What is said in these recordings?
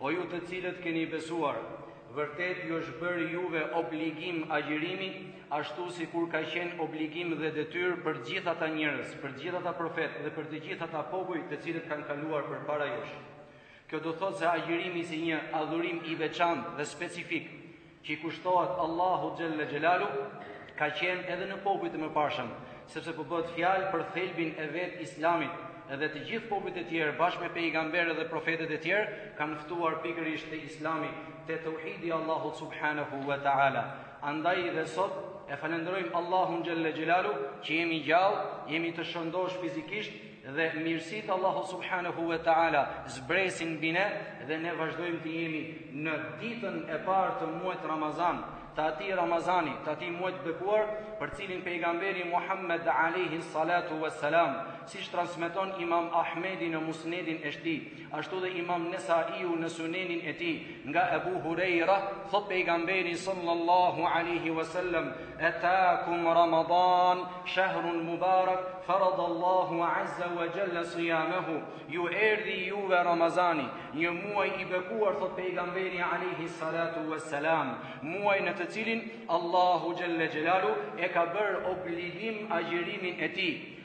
O ju të cilët keni besuar, vërtet ju është bërë juve obligim agjërimi, ashtu sikur ka qenë obligim dhe detyrë për të gjithë ata njerëz, për të gjithë ata profetë dhe për të gjithë ata popuj të cilët kanë kaluar përpara jush. Kjo do thotë se agjërimi si një adhurim i veçantë dhe specifik, që i kushtohet Allahut xhelle xhelalu ka qenë edhe në popujt e mëparshëm, sepse po bëhet fjalë për thelbin e vetë islamit, dhe të gjithë popujt e tjerë bashkë me pejgamberët dhe profetët e tjerë kanë ftuar pikërisht te Islami, te tauhidi i Allahut subhanahu wa taala. Andaj dhe sot e falënderojmë Allahun xhelle xhelalu që jemi gjallë, jemi të shëndosh fizikisht dhe mirësitë Allahu subhanahu wa taala zbresin mbi ne dhe ne vazhdojmë të jemi në ditën e parë të muajit Ramazan, të atij Ramazani, të atij muajit bekuar, për cilin pejgamberi Muhammed alayhi salatu wassalam, siç transmeton Imam Ahmedi në Musnedin e tij, Ashtu dhe imam Nesaiu në sunenin e tij nga Ebu Hurejra, thot pejgamberi sallallahu alihi wasallam, etakum Ramadan, shahrun mubarak, faradallahu azza wa xhalla sijamahu, ju erdhi juve Ramazani, një muaj i bekuar, thot pejgamberi alihi salatu wasalam, muaj në të cilin Allahu xhelle xhelalu e ka bërë obligim agjërimin e tij,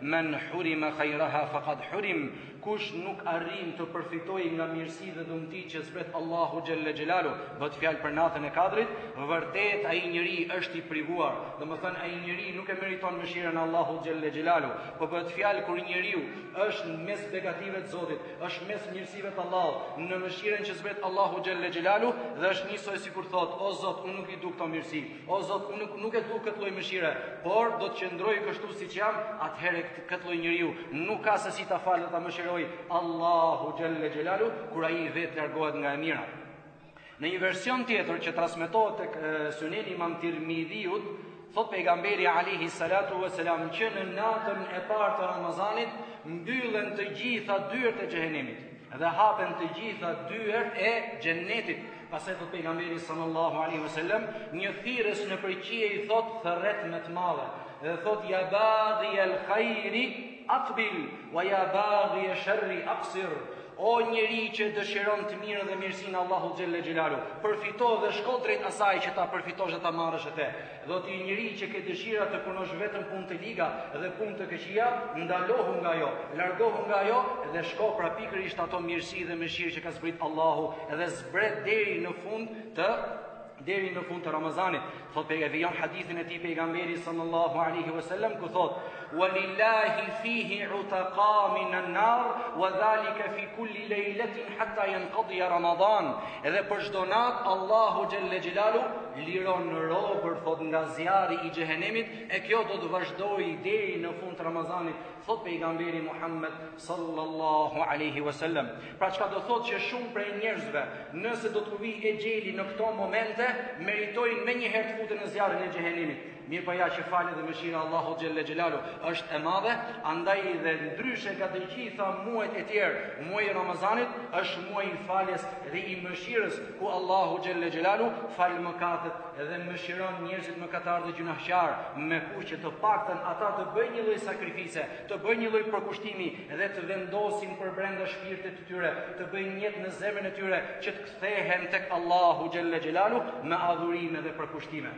Men hurima khairaha faqad hurim, kush nuk arrin të përfitojë nga mirësi dhe dhunti që zbret Allahu xhelle xhelalu, bëhet fjalë për natën e Kadrit, vërtet ai njeri është i privuar. Domethënë ai njeri nuk e meriton mëshirën e Allahut xhelle xhelalu. Po bëhet fjalë kur njeriu është mes begative të Zotit, është mes mirësive të Allahut, në mëshirën që zbret Allahu xhelle xhelalu dhe është njësoj sikur thotë, o Zot, unë nuk i du këto mirësi. O Zot, unë nuk, nuk e du këtë lloj mëshire, por do të qëndroj kështu siç jam, atëherë këtë lloj njeriu nuk ka se si ta falë ta mëshirojë Allahu xhelle xhelalu kur ai vetë largohet nga e mira. Në një version tjetër që transmetohet tek Sunen Imam Tirmidhiut, thot pejgamberi alayhi salatu vesselam që në natën e parë të Ramazanit mbyllen të gjitha dyert e xhehenemit. dhe hapen të gjitha dyert e xhennetit. Pastaj thot pejgamberi sallallahu alaihi wasallam, një thirrës nëpër qiej thot thërret me të madhe. Dhe thot ya baghi al khairi aqbil wa ya baghi sharri aqsir. O njeri që dëshiron të mirën dhe mirësinë Allahu xhelle xhelalu, përfito dhe shko drejt asaj që ta përfitosh dhe ta marrësh atë. Dhe o ti njeri që ke dëshira të punosh vetëm punë të liga dhe punë të këqija, ndalohu nga ajo, largohu nga ajo dhe shiko pra pikërisht ato mirësi dhe mëshirë që ka zbrit Allahu dhe zbret deri në fund të deri në fund të Ramazanit. Thot pe e vijon hadithin e tij pejgamberi sallallahu alaihi wasallam ku thot: "Walillahi fihi utaqa min an-nar wa zalika fi kulli laylatin hatta yanqadi Ramadan." Edhe për çdo natë Allahu xhelle xhelalu liron robër, thot nga zjarri i xhehenemit, e kjo do të vazhdojë deri në fund të Ramazanit, thot pejgamberi Muhammed sallallahu alaihi wasallam. Pra çka do thot që shumë prej njerëzve, nëse do t'u vijë exheli në këto momente, meritojnë menjëherë të futen në zjarrin e xhehenemit. Mirëpo ja që falja dhe mëshira e Allahut xhelle xhelalu është e madhe, andaj dhe ndryshe nga të gjitha muajt e tjerë, muaji i Ramazanit është muaji i faljes dhe i mëshirës, ku Allahu xhelle xhelalu fal mëkatet dhe mëshiron njerëzit mëkatarë dhe gjynahqarë, me kusht që të paktën ata të bëjnë një lloj sakrifice, të bëjnë një lloj përkushtimi dhe të vendosin përbrenda shpirtit të tyre, të bëjnë nijet në zemrën e tyre që të kthehen tek Allahu xhelle xhelalu me adhurime dhe përkushtime.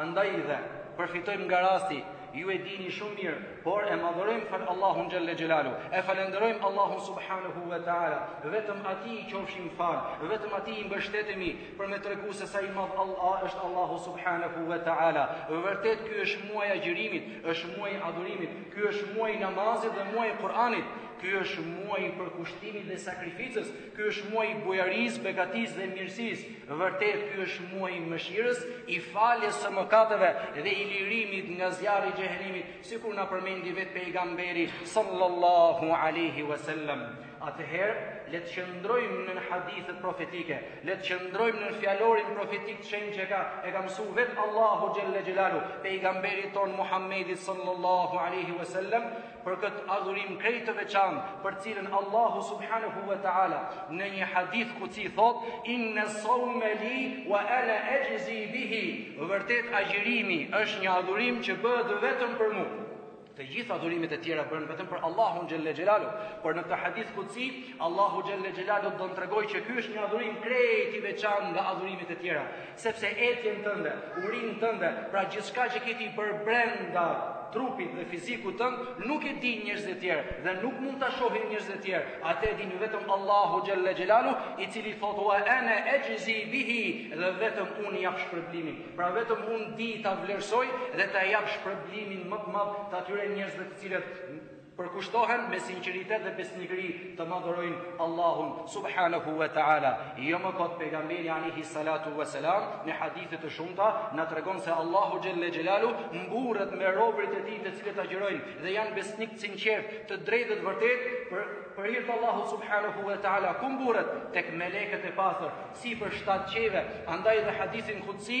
Andaj dhe, përfitojmë nga rasti, ju e dini shumë mirë, por e madhërojmë pra Allahun xhelle xhelalu, e falenderojmë Allahun Subhanahu wa Ta'ala, vetëm atij i qofshim falë, vetëm atij i mbështetemi për me tregu se sa i madh Allah është Allahu Subhanahu wa Ta'ala. Vërtet, ky është muaj i agjërimit, është muaj i adhurimit, ky është muaj i namazit dhe muaj i Kur'anit, ky është muaj i përkushtimit dhe sakrificës, Ky është muaj i bujarisë, begatisë dhe mirësisë. Vërtet ky është muaj i mëshirës, i faljes së mëkateve dhe i lirimit nga zjarri i xhehenimit, sikur na përmendi vetë pejgamberi sallallahu alaihi wasallam. Atëherë, le të qëndrojmë në hadithet profetike, le të qëndrojmë në fjalorin profetik të shenjtë që ka e ka mësuar vetë Allahu xhelle xhelalu, pejgamberit tonë Muhammedit sallallahu alaihi wasallam, për këtë adhurim krejt të veçantë për cilën Allahu subhanahu wa ta'ala në një hadith kudsi thot inne sawme li wa ana ajzi bihi vërtet agjërimi është një adhurim që bëhet vetëm për mu të gjithë adhurimet e tjera bëhen vetëm për Allahun xhelle xhelalu por në këtë hadith kudsi Allahu xhelle xhelalu do të tregojë që ky është një adhurim krejt i veçantë nga adhurimet e tjera Sepse etjen tënde, urinë tënde, pra gjithçka që ke ti përbrenda trupit dhe fizikut tënd, nuk e dinë njerëzit e tjerë dhe nuk mund ta shohin njerëzit e tjerë. Atë e din vetëm Allahu xhalla xhelalu, i cili thotë wa ana ajzi bihi dhe vetëm unë e jap shpërblimin. Pra vetëm unë di ta vlerësoj dhe ta jap shpërblimin më të madh të atyre njerëzve të cilët përkushtohen me sinqeritet dhe besnikëri të madhërojnë Allahun subhanahu wa taala jo më kot pejgamberi alejhi salatu wa salam në hadithe të shumta na tregon se Allahu xhelle xhelalu mburret me robërit e tij të cilët agjërojnë dhe janë besnikë të sinqertë të drejtë të vërtetë për për hir të Allahut subhanahu wa taala ku mburret tek melekët e pastër sipër shtatë qiejve andaj dhe hadithin kudsi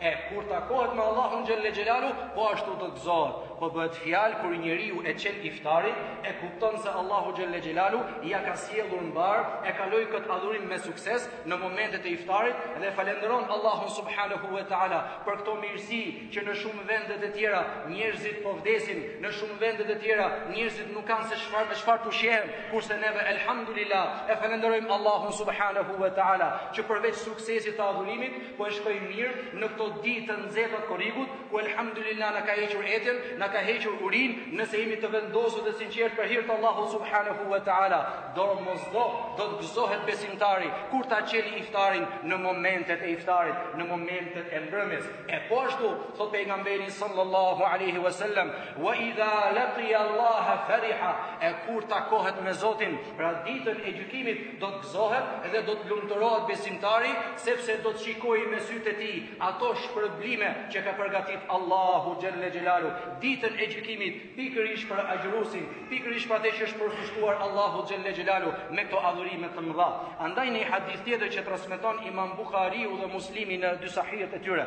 E kur takohet me Allahun xhelle xhelalu, po ashtu do të gëzohet. Po bëhet fjalë kur njeriu e çel iftarin, e kupton se Allahu xhelle xhelalu ia ka sjellur mbarë, e kaloi këtë adhurim me sukses në momentet e iftarit dhe falënderon Allahun subhanahu wa taala për këto mirësi që në shumë vende të tjera njerëzit po vdesin, në shumë vende të tjera njerëzit nuk kanë se çfarë me çfarë të ushqehen, kurse neve elhamdulillah e falënderojmë Allahun subhanahu wa taala që përveç suksesit të adhurimit Po e shkojmë mirë në këto ditë të nxehta të korrikut, ku elhamdulillah na ka hequr etjen, na ka hequr urinë, nëse jemi të vendosur dhe sinqertë për hir të Allahut subhanahu wa taala, domosdo do të gëzohet besimtari kur ta çelë iftarin në momentet e iftarit, në momentet e mbrëmjes. E po ashtu, thotë pejgamberi sallallahu alaihi wasallam, "Wa idha laqiya Allah fariha", e kur takohet me Zotin, pra ditën e gjykimit, Do të gëzohet dhe do të lumturohet besimtari, sepse do të shikojë me sytë e tij ato shpërblime që ka përgatitur Allahu xhelle xhelalu, Ditën e Gjykimit, pikërisht për agjëruesin, pikërisht për atë që është përkushtuar Allahu xhelle xhelalu me këto adhurime të mëdha. Andaj në një hadith tjetër që transmeton Imam Buhariu dhe Muslimi në dy sahihët e tyre,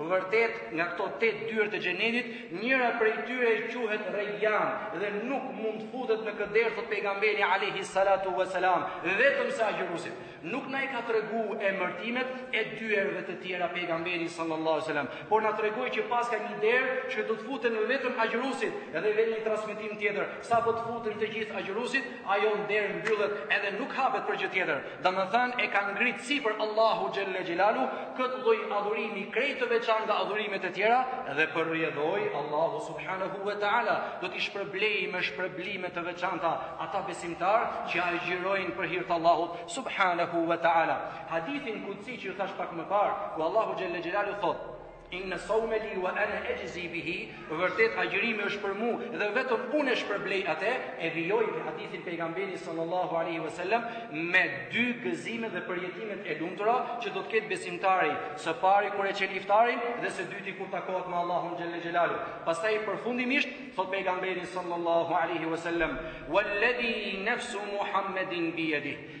Vërtet, nga këto tetë dyer të Xhenetit, njëra prej tyre quhet Rejjan dhe nuk mund të futet në këtë derë, thotë pejgamberi alejhi salatu wa salam, vetëm se agjëruesit. Nuk na i ka tregu emërtimet e dyerve të tjera pejgamberi sallallahu alejhi wasallam, por na tregoi që paska një derë që do të futen vetëm agjëruesit dhe vjen një transmetim tjetër, sapo të futen të gjithë agjëruesit, Ajo derë mbyllet edhe nuk hapet për gjë tjetër, domethënë e ka ngritë sipër Allahu xhelle xhelalu këtë lloj adhurimi krejt të veçantë nga adhurimet e tjera dhe për rrjedhojë Allahu subhanahu wa taala do t'i shpërblejë me shpërblime të veçanta ata besimtarë që agjërojnë për hir të Allahut subhanahu wa taala. Hadithin kudsi që ju thashë pak më parë, ku Allahu xhelle xhelalu thotë Inna sawma li wa ana ajzi bihi, vërtet agjërimi është për mua dhe vetëm unë e shpërblej atë, e vijoi hadithin pejgamberi sallallahu alaihi wasallam me dy gëzimet dhe përjetimet e lumtura që do të ketë besimtari, së pari kur e çel iftarin dhe së dyti kur takohet me Allahun xhelle xhelalu. Pastaj përfundimisht thotë pejgamberi sallallahu alaihi wasallam, "Walladhi nafsu Muhammedin bi yadihi."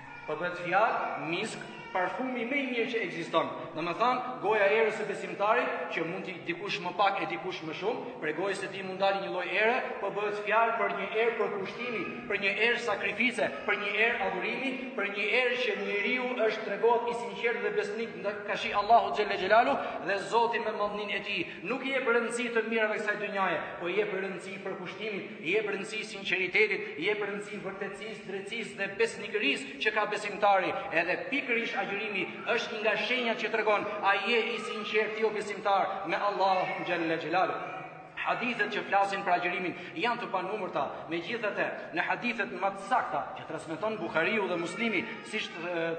Po bëhet fjalë misk, parfumi më i mirë që ekziston. Domethënë, goja e erës së besimtarit, që mund të dikush më pak e dikush më shumë, prej gojës së tij mund dalë një lloj ere, po bëhet fjalë për një erë përkushtimi, për një erë sakrifice, për një erë adhurimi, për një erë që njeriu është tregohet i sinqertë dhe besnik ndaj kashi Allahu xhelle xhelalu dhe Zoti me madhninë e tij. Nuk i jep rëndësi të mirave kësaj dynjaje, po i jep rëndësi përkushtimit, i jep rëndësi sinqeritetit, i jep rëndësi vërtetësisë drejtësisë dhe besnikërisë që ka besimtari, edhe pikërisht agjërimi është nga shenjat që tregon a je i sinqertë ti o besimtar me Allahun xhelle xhelalu. Hadithet që flasin për agjërimin janë të panumërta, megjithatë në hadithet më të sakta që transmeton Buhariu dhe Muslimi, siç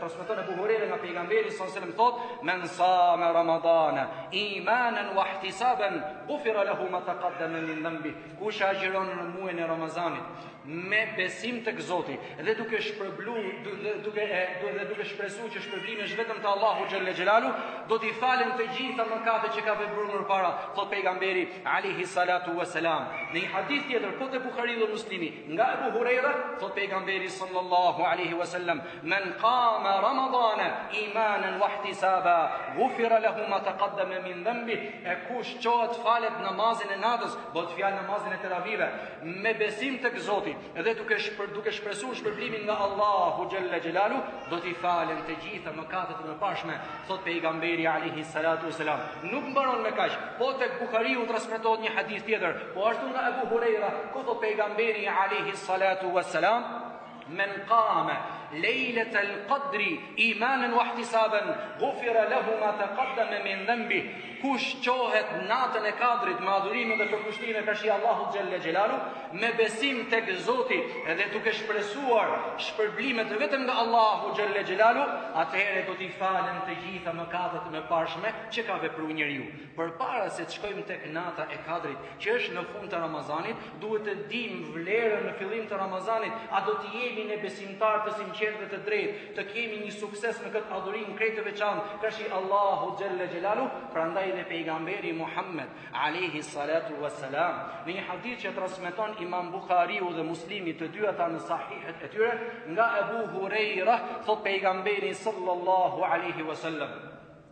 transmeton Ebu Hurejra nga pejgamberi sallallahu alajhi wasallam thotë: "Men sama Ramadana imanan wa ihtisaban, ghufira lahu ma taqaddama min dhanbihi." Kush agjëron në muajin e Ramazanit me besim tek Zoti dhe duke shpërblu dhe duke e dhe duke shpresuar që shpërblimi është vetëm te Allahu xhelle xhelalu, do t'i falen të gjitha mëkatet që ka vepruar më parë, thot pejgamberi alayhi salatu wasalam. Në një hadith tjetër, po te Buhariu dhe Muslimi, nga Ebu Hurejra, thot pejgamberi sallallahu alaihi wasallam, Men kama Ramadane imanen wa ihtisaba gufira lahu ma taqaddama min dhanbi e kush çohet falet namazin e natës bëhet fjalë namazin e teravive me besim tek Zoti dhe duke shpër duke shpresuar shpërblimin nga Allahu xhelle xhelalu do t'i falen të gjitha mëkatet e mëparshme thot pejgamberi alayhi salatu wasalam nuk mbaron me kaq po tek Buhariu transmetohet një hadith tjetër po ashtu nga Ebu Hurejra ku thot pejgamberi alayhi salatu wasalam Men kame lejletel kadri, imanen wa htisaben, gufira lehu ma tekaddeme min dhenbi, kush çohet natën e kadrit, me adhurime dhe përkushtime karshi Allahu xhelle xhelalu, me besim tek Zoti edhe duke shpresuar shpërblimet vetëm nga Allahu xhelle xhelalu, atëhere do t'i falen të gjitha mëkatet e mëparshme që ka vepru njeriu. Përpara se të shkojmë tek nata e Kadrit, që është në fund të Ramazanit, duhet të dimë vlerën në fillim të Ramazanit, a do të jemi ne besimtarë të sinqertë dhe të drejtë, të kemi një sukses në këtë adhurim krejt të veçantë, kashi Allahu xhelle xhelalu, prandaj dhe pejgamberi Muhammed alayhi salatu wassalam, në një hadith që transmeton Imam Buhariu dhe Muslimi të dy ata në sahihet e tyre, nga Ebu Hurejra, thot pejgamberi sallallahu alaihi wasallam.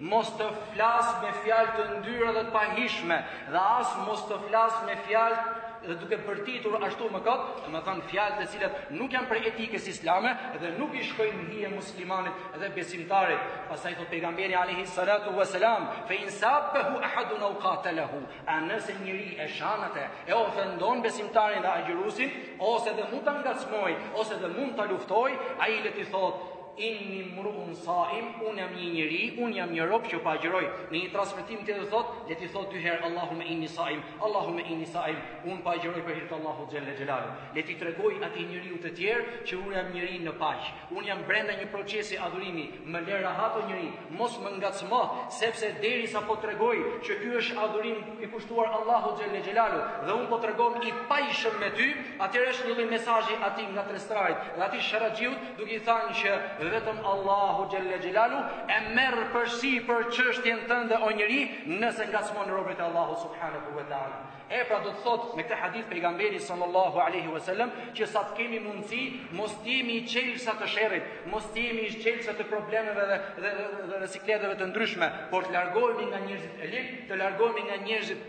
Mos të flas me fjalë të ndyra dhe të pahijshme, dhe as mos të flas me fjalë duke bërtitur ashtu më kot, domethënë fjalë të cilat nuk janë prej etikës islame dhe nuk i shkojnë hije muslimanit dhe besimtarit. Pastaj thotë pejgamberi alayhi salatu wasalam, "Fa in sabbahu ahadun aw qatalahu", a nëse njëri e shan atë, e ofendon besimtarin dhe agjërusin, ose edhe mund ta ngacmojë, ose edhe mund ta luftojë, ai le t'i thotë Inni mru'un sa'im, unë jam një njeri, unë jam një rob që po agjëroj. Në një transmetim tjetër thotë, le t'i thotë dy herë Allahumma inni sa'im, Allahumma inni sa'im, unë po agjëroj për hir të Allahu xhelle xhelalu. Le t'i tregojë atij njeriut tjetër që unë jam njeri në paqe. Unë jam brenda një procesi adhurimi, më lër rahat o njeri, mos më ngacmo, sepse derisa po tregoj që ky është adhurim i kushtuar Allahu xhelle xhelalu dhe unë po tregohem i paqshëm me ty, atëherë është një lloj mesazhi atij ngatërrestarit dhe atij sherrxhiut duke i thënë që vetëm Allahu xhelle xhelalu e merr përsipër çështjen tënde o njeri, nëse ngacmon robërit e Allahu subhanahu wa taala. E pra do të thotë me këtë hadith pejgamberi sallallahu alaihi wasallam që sa të kemi mundësi mos të jemi çelësa të sherrit, mos të jemi çelësa të problemeve dhe dhe, dhe, dhe, dhe sikleteve të ndryshme, por të largohemi nga njerëzit e lig, të largohemi nga njerëzit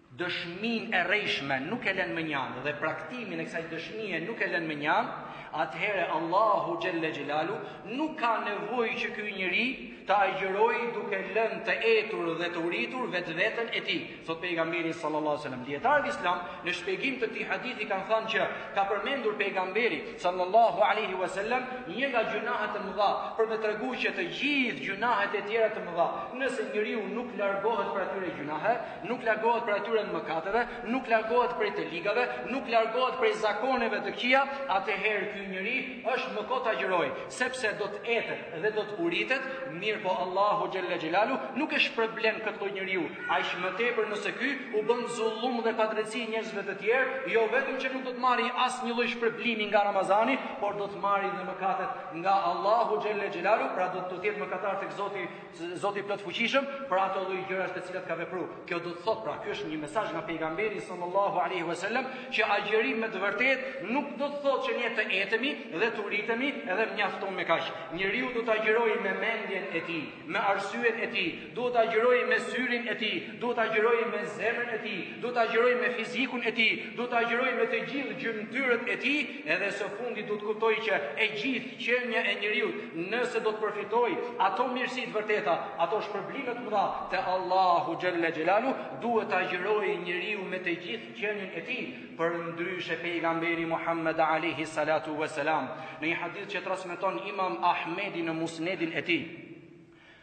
dëshminë e rrejshme nuk e lë mënjanë dhe praktikimin e kësaj dëshmie nuk e lë mënjanë, atëherë Allahu xhelle xhelalu nuk ka nevojë që ky njeri të agjërojë duke lënë të etur dhe të uritur vetveten e tij. Thotë pejgamberi sallallahu alajhi wasallam, dijetarët islam në shpjegim të këtij hadithi kanë thënë që ka përmendur pejgamberi sallallahu alajhi wasallam një nga gjynahet e mëdha për me tregu që të gjithë gjynahet e tjera të mëdha, nëse njeriu nuk largohet prej atyre gjynahe, nuk largohet prej atyre mëkateve, nuk largohet prej të ligave, nuk largohet prej zakoneve të këqija, atëherë ky njeri është më kot të agjërojë, sepse do të etet dhe do të uritet, mirëpo Allahu xhalla xhelalu nuk e shpërblen këtë lloj njeriu, aq më tepër nëse ky u bën zullum dhe padrejtësi njerëzve të tjerë, jo vetëm që nuk do të marrë asnjë lloj shpërblimi nga Ramazani, por do të marrë dhe mëkatet nga Allahu xhalla xhelalu, pra do të jetë mëkatar tek Zoti Zoti i plotfuqishëm për ato lloj gjërash të cilat i ka vepruar. Kjo do të thotë pra, ky është një mesazh nga pejgamberi sallallahu alaihi wasallam që agjërimi me të vërtetë nuk do të thotë që ne të etemi dhe të uritemi edhe mjafton me kaq. Njeriu duhet të agjërojë me mendjen e tij, me arsyen e tij, duhet të agjërojë me syrin e tij, duhet të agjërojë me zemrën e tij, duhet të agjërojë me fizikun e tij, duhet të agjërojë me të gjithë gjymtyrët e tij, Edhe së fundi duhet të kuptojë që e gjithë qenia e njeriut, nëse do të përfitojë ato mirësi të vërteta, ato shpërblime të mëdha te Allahu xhelle xhelalu, duhet të agjërojë njeriu me të gjithë qenien e tij, përndryshe pejgamberi Muhammed Alehi Salatu Veselam, në një hadith që transmeton imam Ahmedi në Musnedin e tij.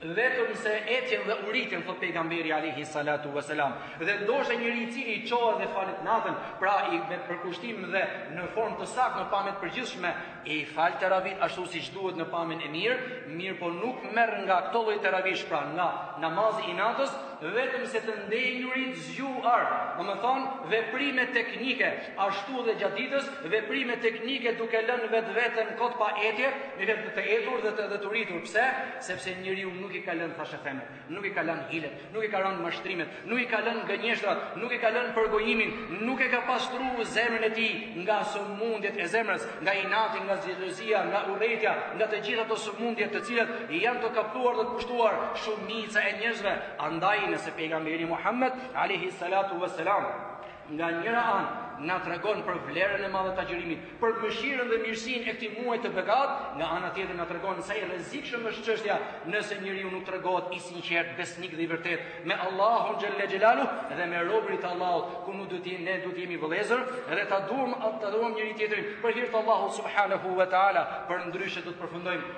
vetëm se etjen dhe uritjen thotë pejgamberi alaihi salatu wasalam dhe ndoshta njëri i cili çohet dhe falet natën pra i me përkushtim dhe në formë të saktë në pamje të përgjithshme i fal teravit ashtu siç duhet në pamjen e mirë mirëpo nuk merr nga këto lloj teravish pra nga namazi i natës vetëm se të ndenjurit zgjuar domethënë veprime teknike ashtu dhe gjatë ditës veprime teknike duke lënë vetveten kot pa etje të etur dhe të, dhe të uritur pse Sepse njeriu nuk i ka lënë thashethemët, nuk i ka lënë hilet, nuk i ka rënë mashtrimet, nuk i ka lënë gënjeshtrat, nuk i ka lënë përgojimin, nuk e ka pastru zemrën e tij nga sëmundjet e zemrës, nga inati, nga zilia, nga urrejtja, nga të gjitha ato sëmundje të cilat janë të kapluar dhe të pushtuar shumica e njerëzve. Andaj nëse pejgamberi Muhammed alejhi salatu vesselam Nga njëra anë, na tregon për vlerën e madhe të agjërimit, për mëshirën dhe mirësinë e këtij muaji të begatë, nga ana tjetër na tregon sa i rrezikshëm është çështja nëse njeriu nuk tregohet i sinqertë, besnik dhe i vërtetë me Allahun xhelle xhelalu dhe me robërit e Allahut, ku nuk duhet ne duhet të jemi vëllezër dhe ta duam ta duam njëri-tjetrin për hir të Allahut subhanahu wa taala, përndryshe do të përfundojmë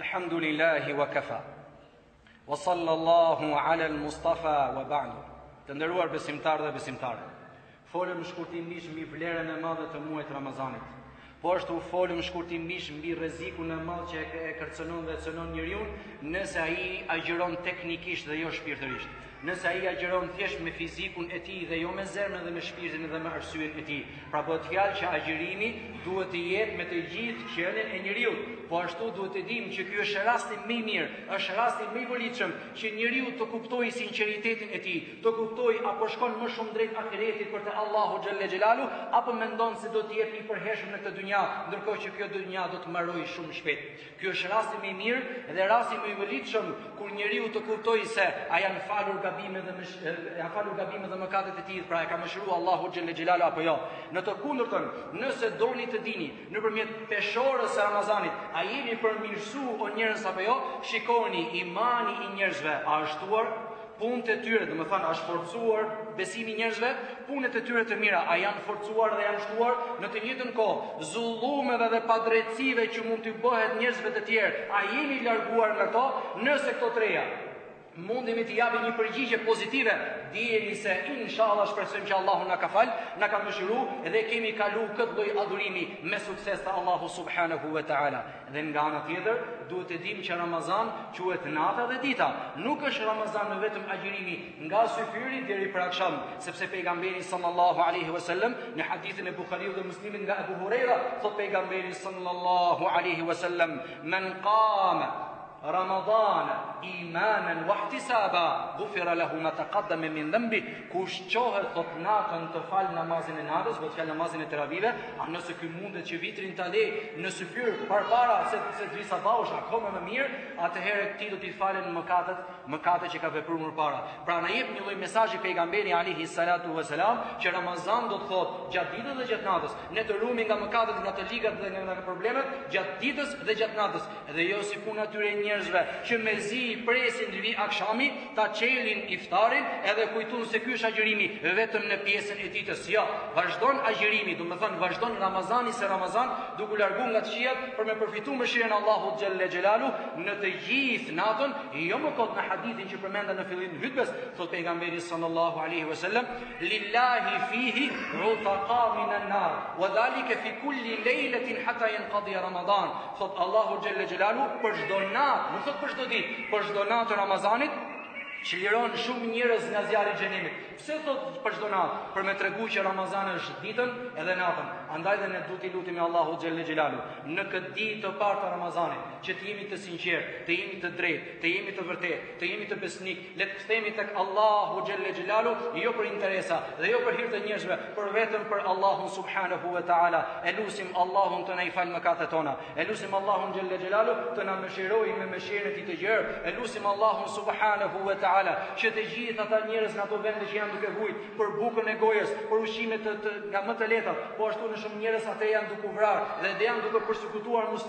Alhamdulillahi wa kafa Wa sallallahu ala al-Mustafa wa ba'du Të nderuar besimtarë dhe besimtare Folëm shkurtimisht mbi vlerën e madhe të muajit Ramazanit Po ashtu folëm shkurtimisht mbi rrezikun e madh që e kërcënon dhe cënon njeriun nëse ai agjëron teknikisht dhe jo shpirtërisht. Nëse ai agjëron thjesht me fizikun e tij dhe jo me zemrën dhe me shpirtin dhe me arsyen e tij, pra bëhet fjalë që agjërimi duhet të jetë me të gjithë qenien e njeriut. Po ashtu duhet të dimë që ky është rasti më i mirë, është rasti më i volitshëm që njeriu të kuptojë sinqeritetin e tij, të kuptojë a po shkon më shumë drejt ahiretit për te Allahu xhelle xhelalu, apo mendon se do të jetë i përhershëm në këtë dynja, ndërkohë që kjo dynja do të mbarojë shumë shpejt. Ky është rasti më i mirë dhe rasti më i vëlitshëm kur njeriu të kuptojë se a janë falur gabimet dhe mësh, janë falur gabimet dhe mëkatet e tij, pra e ka mëshiruar Allahu xhelle xhelalu apo jo. Në të kundërtën, nëse doni të dini nëpërmjet peshorës së Ramazanit, a jeni përmirësu o njerëz apo jo, shikoni imani i njerëzve a është shtuar, Punët e tyre, domethanë, është forcuar besimi i njerëzve, punët e tyre të mira, a janë forcuar dhe janë shtuar në të njëjtën kohë, zullumeve dhe padrejtësive që mund t'i bëhet njerëzve të tjerë, a jemi larguar nga to, nëse këto treja, mundemi t'i japim një përgjigje pozitive, dijeni se inshallah shpresojmë që Allahu na ka fal, na ka mëshiru dhe kemi kalu këtë lloj adhurimi me sukses te Allahu subhanahu wa taala. Dhe nga ana tjetër, duhet të dimë që Ramazan quhet nata dhe dita. Nuk është Ramazani vetëm agjërimi nga syfyri deri për aksham, sepse pejgamberi sallallahu alaihi wasallam në hadithin e Buhariut dhe Muslimit nga Ebu Hurejra, thotë pejgamberi sallallahu alaihi wasallam, "Men qama Ramadana imanan wa ihtisaba, ghufira lahu ma taqaddama min dhanbi." Kush çohet thotë natën të falë namazin e natës, bëhet fjalë namazin e teravive, a nëse ky mundet që vitrin ta lejë në syfyr përpara se të vijë sabahu është akoma më mirë, atëherë atij do t'i falen mëkatet, mëkatet që ka vepruar më parë. Pra na jep një lloj mesazhi pejgamberi alaihi salatu wasalam që Ramazan do të thotë gjatë ditës dhe gjatë natës, ne të ruhemi nga mëkatet, nga të ligat dhe nga problemet gjatë ditës dhe gjatë natës. edhe jo si puna atyre njerëzve që mezi presin të vijë akshami, ta çelin iftarin edhe kujtun se ky është agjërimi vetëm në pjesën e ditës. Jo, vazhdon agjërimi, domethënë vazhdon Ramazani se Ramazan duke u largu nga të këqijat për me përfitu mëshirën e Allahut xhelle xhelaluhu në të gjithë natën, jo më kot në hadithin që përmenda në fillim të hytbes, thotë pejgamberi sallallahu aleyhi vësallem, lillahi fihi utaka minan nar, wa dhalike fi kulli lejletin hata jenkadija Ramadan, Thotë Allahu xhelle xhelaluhu për çdo natë, nuk thotë për çdo ditë, për çdo natë të Ramazanit, që liron shumë njerëz nga zjarri i xhehenemit. Pse thotë për çdo natë, për me tregu që Ramazani është ditën edhe natën. Andaj dhe ne duhet t'i lutemi Allahut xhelle xhelaluhu, në këtë ditë të parë të Ramazanit, që të jemi të sinqertë, të jemi të drejtë, të jemi të vërtetë, të jemi besnikë, Le të kthehemi tek Allahu xhelle xhelaluhu, jo për interesa dhe jo për hir të njerëzve, por vetëm për Allahun subhanahu wa taala. E lusim Allahun të na i falë mëkatet tona. E lusim Allahun xhelle xhelaluhu të na mëshirojë me mëshirën e tij të gjerë. E lusim Allahun subhanahu wa taala që të gjithë ata njerëz në ato vende që janë duke vujt për bukën e gojës, për ushqime të, të nga më të lehtat, po ashtu në shumë njerëz ata janë duke vrarë dhe janë duke persekutuar muslimanët.